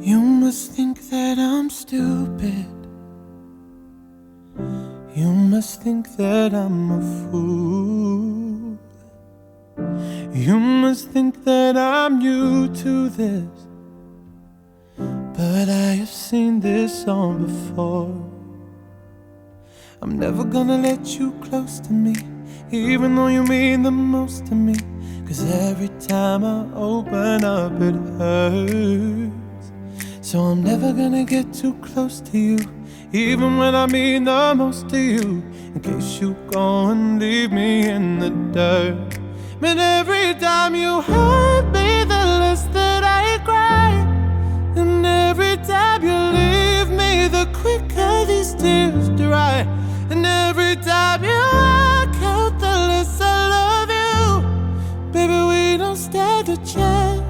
You must think that I'm stupid. You must think that I'm a fool. You must think that I'm new to this. But I have seen this song before. I'm never gonna let you close to me, even though you mean the most to me. Cause every time I open up, it hurts. So I'm never gonna get too close to you, even when I mean the most to you. In case you go and leave me in the dirt. Man, every time you hurt me, the less that I cry. And every time you leave me, the quicker these tears dry. And every time you walk out, the less I love you. Baby, we don't stand a chance.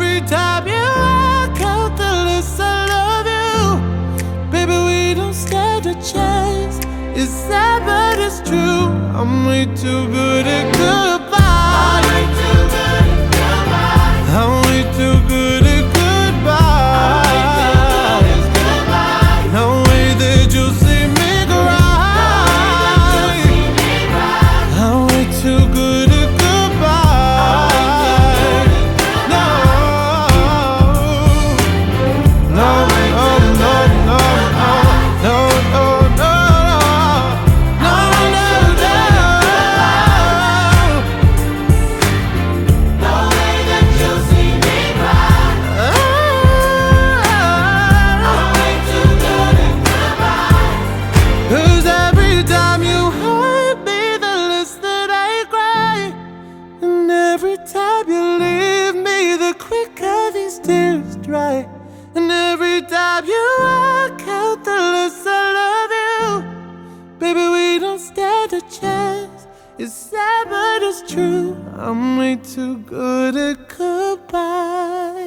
Every time you walk out, the less I love you. Baby, we don't stand a chance. It's sad, but it's true. I'm way too good at I'm time you leave me, the quicker these tears dry. And every time you walk out, the less I love you. Baby, we don't stand a chance. It's sad, but it's true. I'm way too good at goodbye.